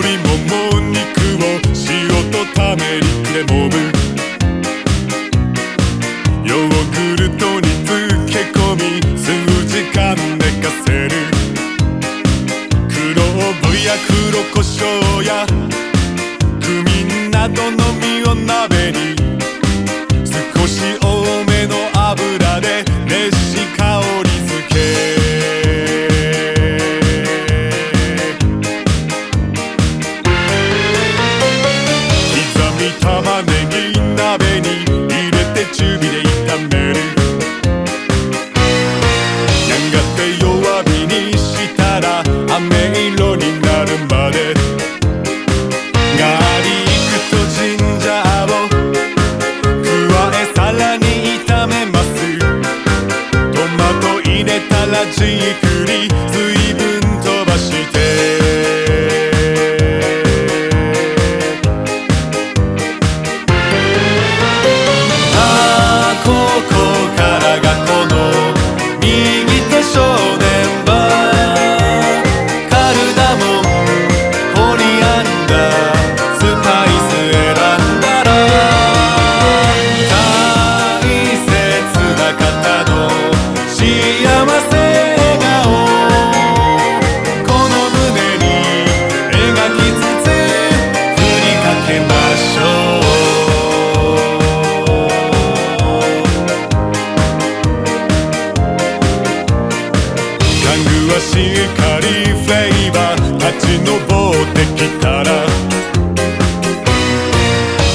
鶏もも肉を塩とためりレモンヨーグルトに漬け込み数時間寝かせる。黒ぶや黒胡椒やクミンなどの実を鍋にちっくり随分飛ばしてしいカリフレーバー立ち上ってきたら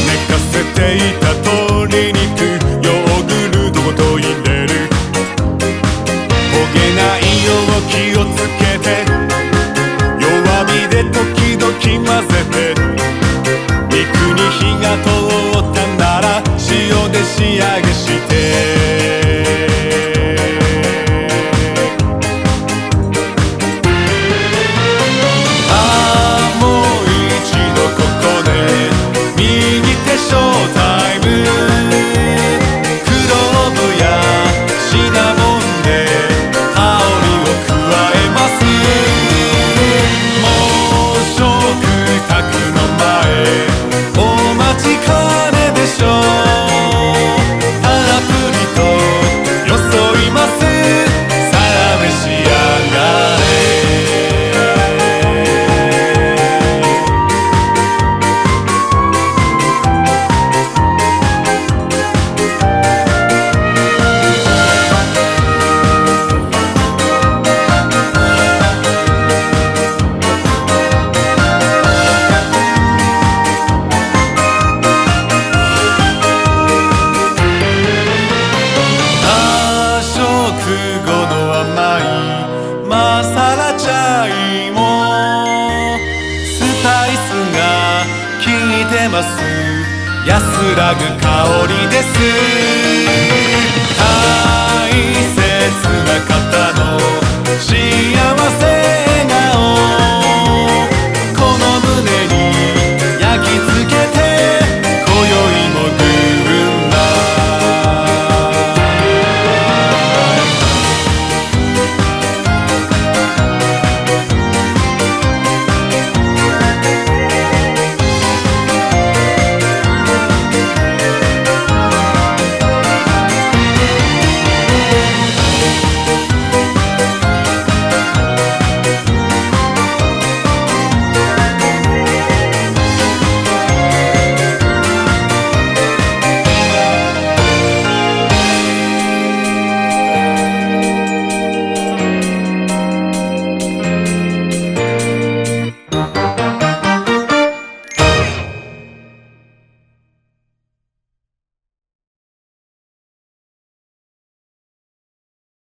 寝かせていた鶏肉ヨーグルトごと入れる。焦げないよう気をつけて弱火で時々混ぜて肉に火が通ったなら塩で仕上げして。いてます。安らぐ香りです。